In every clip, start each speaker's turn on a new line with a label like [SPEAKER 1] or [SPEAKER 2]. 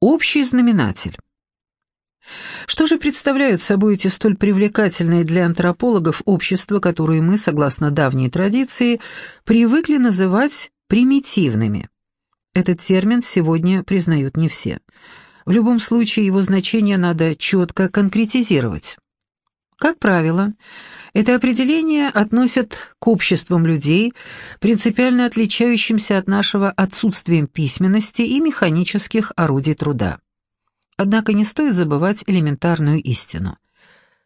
[SPEAKER 1] Общий знаменатель. Что же представляют собой эти столь привлекательные для антропологов общества, которые мы, согласно давней традиции, привыкли называть примитивными? Этот термин сегодня признают не все. В любом случае его значение надо четко конкретизировать. Как правило, это определение относят к обществам людей, принципиально отличающимся от нашего отсутствием письменности и механических орудий труда. Однако не стоит забывать элементарную истину.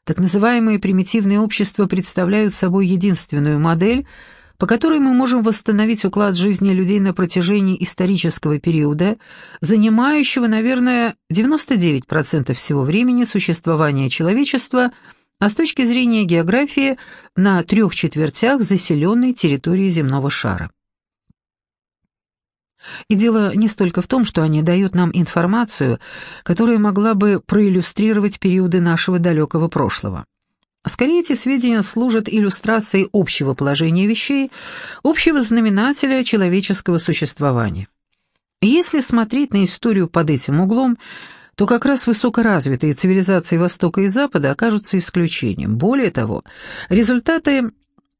[SPEAKER 1] Так называемые примитивные общества представляют собой единственную модель, по которой мы можем восстановить уклад жизни людей на протяжении исторического периода, занимающего, наверное, 99% всего времени существования человечества, а с точки зрения географии на трех четвертях заселенной территории земного шара. И дело не столько в том, что они дают нам информацию, которая могла бы проиллюстрировать периоды нашего далекого прошлого. Скорее, эти сведения служат иллюстрацией общего положения вещей, общего знаменателя человеческого существования. Если смотреть на историю под этим углом, то как раз высокоразвитые цивилизации Востока и Запада окажутся исключением. Более того, результаты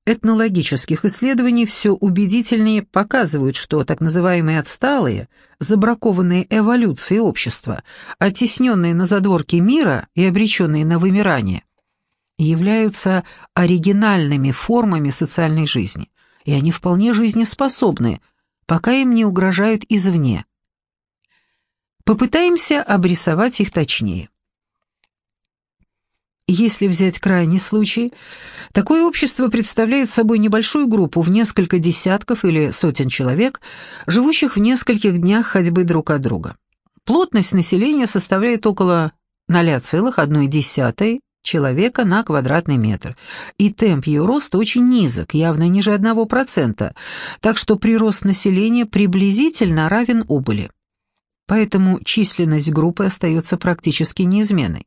[SPEAKER 1] этнологических исследований все убедительнее показывают, что так называемые отсталые, забракованные эволюцией общества, оттесненные на задворки мира и обреченные на вымирание, являются оригинальными формами социальной жизни, и они вполне жизнеспособны, пока им не угрожают извне. Попытаемся обрисовать их точнее. Если взять крайний случай, такое общество представляет собой небольшую группу в несколько десятков или сотен человек, живущих в нескольких днях ходьбы друг от друга. Плотность населения составляет около 0,1 человека на квадратный метр, и темп ее роста очень низок, явно ниже 1%, так что прирост населения приблизительно равен убыли. Поэтому численность группы остается практически неизменной.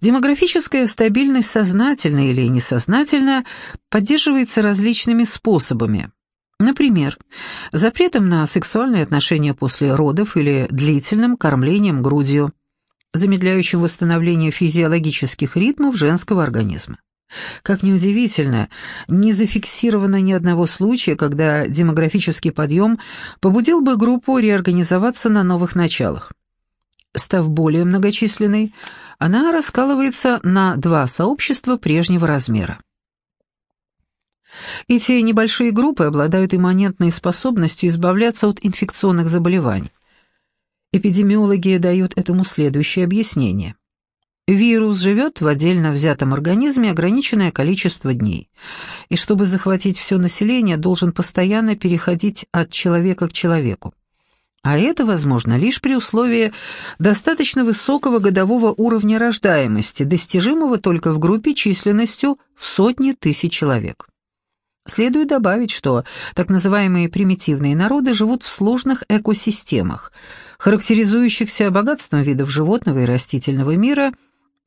[SPEAKER 1] Демографическая стабильность сознательно или несознательно поддерживается различными способами. Например, запретом на сексуальные отношения после родов или длительным кормлением грудью, замедляющим восстановление физиологических ритмов женского организма. Как ни удивительно, не зафиксировано ни одного случая, когда демографический подъем побудил бы группу реорганизоваться на новых началах. Став более многочисленной, она раскалывается на два сообщества прежнего размера. Эти небольшие группы обладают имманентной способностью избавляться от инфекционных заболеваний. Эпидемиологи дают этому следующее объяснение. Вирус живет в отдельно взятом организме ограниченное количество дней, и чтобы захватить все население, должен постоянно переходить от человека к человеку. А это возможно лишь при условии достаточно высокого годового уровня рождаемости, достижимого только в группе численностью в сотни тысяч человек. Следует добавить, что так называемые примитивные народы живут в сложных экосистемах, характеризующихся богатством видов животного и растительного мира,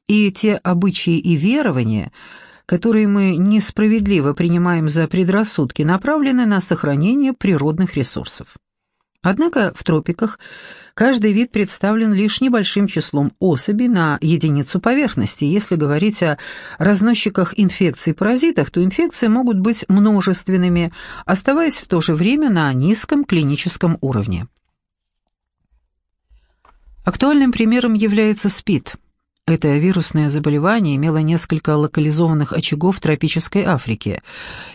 [SPEAKER 1] и те обычаи и верования, которые мы несправедливо принимаем за предрассудки, направлены на сохранение природных ресурсов. Однако в тропиках каждый вид представлен лишь небольшим числом особей на единицу поверхности. Если говорить о разносчиках инфекций-паразитах, то инфекции могут быть множественными, оставаясь в то же время на низком клиническом уровне. Актуальным примером является СПИД. Это вирусное заболевание имело несколько локализованных очагов в тропической Африке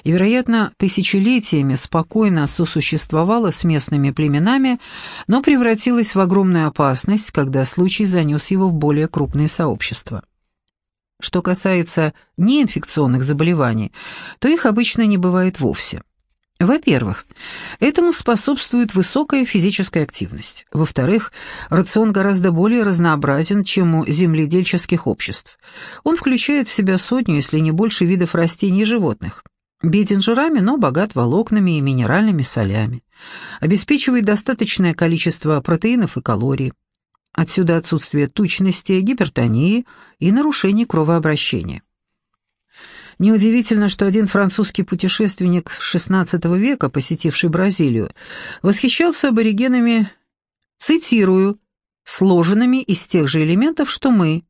[SPEAKER 1] и, вероятно, тысячелетиями спокойно сосуществовало с местными племенами, но превратилось в огромную опасность, когда случай занес его в более крупные сообщества. Что касается неинфекционных заболеваний, то их обычно не бывает вовсе. Во-первых, этому способствует высокая физическая активность. Во-вторых, рацион гораздо более разнообразен, чем у земледельческих обществ. Он включает в себя сотню, если не больше, видов растений и животных. Беден жирами, но богат волокнами и минеральными солями. Обеспечивает достаточное количество протеинов и калорий. Отсюда отсутствие тучности, гипертонии и нарушений кровообращения. Неудивительно, что один французский путешественник XVI века, посетивший Бразилию, восхищался аборигенами, цитирую, сложенными из тех же элементов, что мы,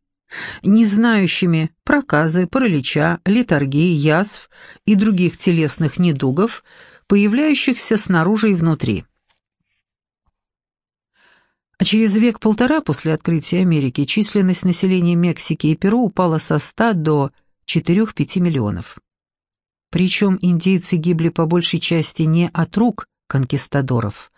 [SPEAKER 1] не знающими проказы, паралича, литургии, язв и других телесных недугов, появляющихся снаружи и внутри. А через век-полтора после открытия Америки численность населения Мексики и Перу упала со 100 до 4-5 миллионов. Причем индейцы гибли по большей части не от рук конкистадоров,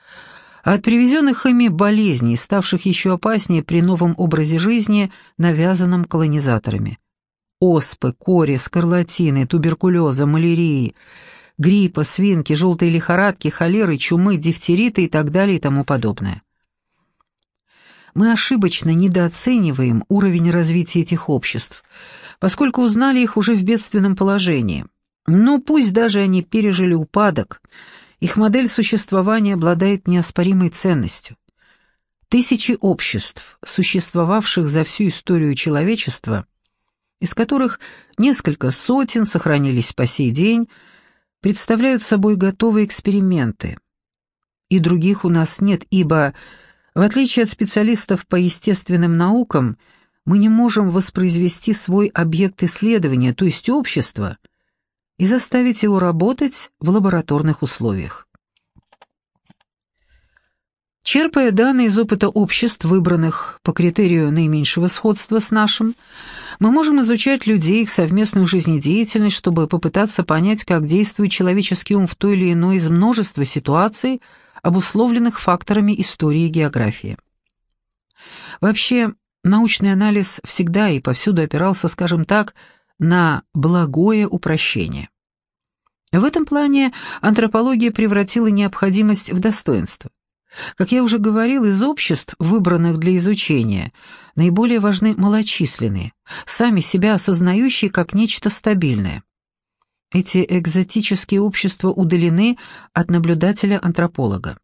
[SPEAKER 1] а от привезенных ими болезней, ставших еще опаснее при новом образе жизни, навязанном колонизаторами. Оспы, кори, скарлатины, туберкулеза, малярии, гриппа, свинки, желтой лихорадки, холеры, чумы, дифтериты и так далее и тому подобное. Мы ошибочно недооцениваем уровень развития этих обществ, поскольку узнали их уже в бедственном положении. Но пусть даже они пережили упадок – их модель существования обладает неоспоримой ценностью. Тысячи обществ, существовавших за всю историю человечества, из которых несколько сотен сохранились по сей день, представляют собой готовые эксперименты. И других у нас нет, ибо, в отличие от специалистов по естественным наукам, мы не можем воспроизвести свой объект исследования, то есть общество – и заставить его работать в лабораторных условиях. Черпая данные из опыта обществ, выбранных по критерию наименьшего сходства с нашим, мы можем изучать людей, их совместную жизнедеятельность, чтобы попытаться понять, как действует человеческий ум в той или иной из множества ситуаций, обусловленных факторами истории и географии. Вообще, научный анализ всегда и повсюду опирался, скажем так, на благое упрощение. В этом плане антропология превратила необходимость в достоинство. Как я уже говорил, из обществ, выбранных для изучения, наиболее важны малочисленные, сами себя осознающие как нечто стабильное. Эти экзотические общества удалены от наблюдателя-антрополога.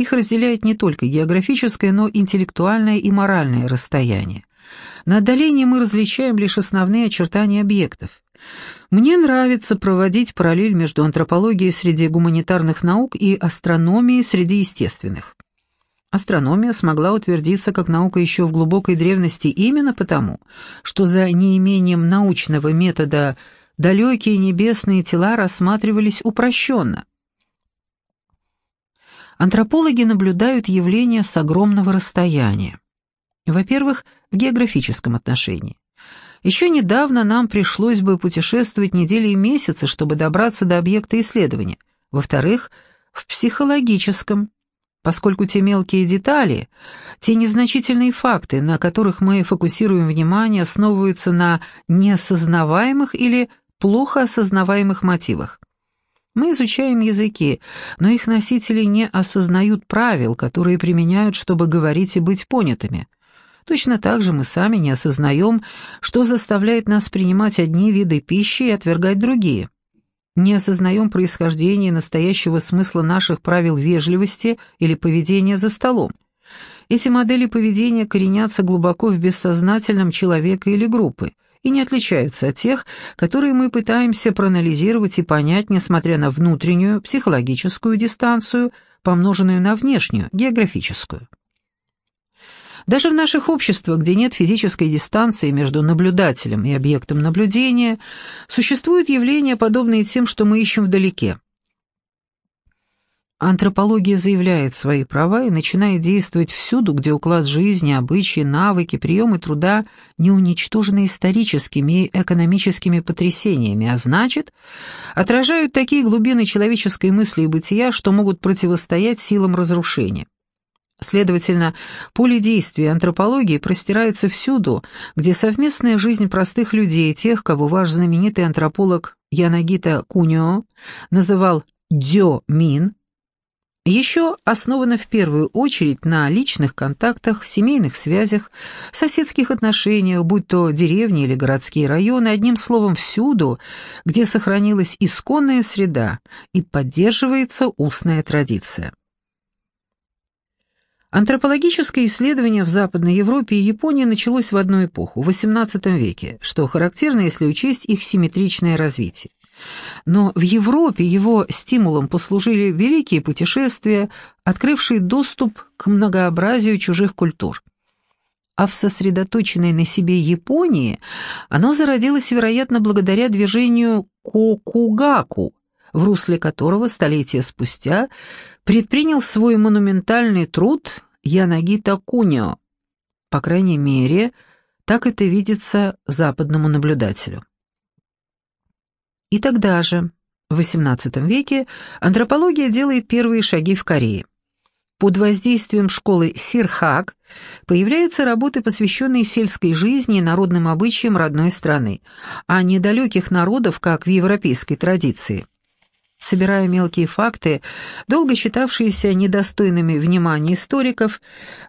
[SPEAKER 1] Их разделяет не только географическое, но интеллектуальное и моральное расстояние. На отдалении мы различаем лишь основные очертания объектов. Мне нравится проводить параллель между антропологией среди гуманитарных наук и астрономией среди естественных. Астрономия смогла утвердиться как наука еще в глубокой древности именно потому, что за неимением научного метода далекие небесные тела рассматривались упрощенно. Антропологи наблюдают явления с огромного расстояния. Во-первых, в географическом отношении. Еще недавно нам пришлось бы путешествовать недели и месяцы, чтобы добраться до объекта исследования. Во-вторых, в психологическом, поскольку те мелкие детали, те незначительные факты, на которых мы фокусируем внимание, основываются на неосознаваемых или плохо осознаваемых мотивах. Мы изучаем языки, но их носители не осознают правил, которые применяют, чтобы говорить и быть понятыми – Точно так же мы сами не осознаем, что заставляет нас принимать одни виды пищи и отвергать другие. Не осознаем происхождение настоящего смысла наших правил вежливости или поведения за столом. Эти модели поведения коренятся глубоко в бессознательном человека или группы и не отличаются от тех, которые мы пытаемся проанализировать и понять, несмотря на внутреннюю психологическую дистанцию, помноженную на внешнюю, географическую. Даже в наших обществах, где нет физической дистанции между наблюдателем и объектом наблюдения, существуют явления, подобные тем, что мы ищем вдалеке. Антропология заявляет свои права и начинает действовать всюду, где уклад жизни, обычаи, навыки, приемы труда не уничтожены историческими и экономическими потрясениями, а значит, отражают такие глубины человеческой мысли и бытия, что могут противостоять силам разрушения. Следовательно, поле действия антропологии простирается всюду, где совместная жизнь простых людей, тех, кого ваш знаменитый антрополог Янагита Кунио называл «дё-мин», еще основана в первую очередь на личных контактах, семейных связях, соседских отношениях, будь то деревни или городские районы, одним словом, всюду, где сохранилась исконная среда и поддерживается устная традиция. Антропологическое исследование в Западной Европе и Японии началось в одну эпоху, в XVIII веке, что характерно, если учесть их симметричное развитие. Но в Европе его стимулом послужили великие путешествия, открывшие доступ к многообразию чужих культур. А в сосредоточенной на себе Японии оно зародилось, вероятно, благодаря движению Кокугаку, в русле которого столетия спустя предпринял свой монументальный труд Янагита Кунио. По крайней мере, так это видится западному наблюдателю. И тогда же, в XVIII веке, антропология делает первые шаги в Корее. Под воздействием школы Сирхак появляются работы, посвященные сельской жизни и народным обычаям родной страны, а недалеких народов, как в европейской традиции собирая мелкие факты, долго считавшиеся недостойными внимания историков,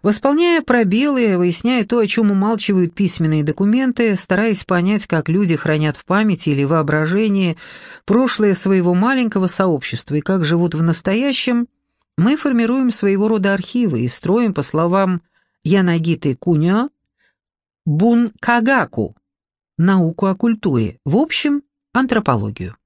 [SPEAKER 1] восполняя пробелы, выясняя то, о чем умалчивают письменные документы, стараясь понять, как люди хранят в памяти или воображении прошлое своего маленького сообщества и как живут в настоящем, мы формируем своего рода архивы и строим, по словам Янагиты Куньо, бункагаку, науку о культуре, в общем, антропологию.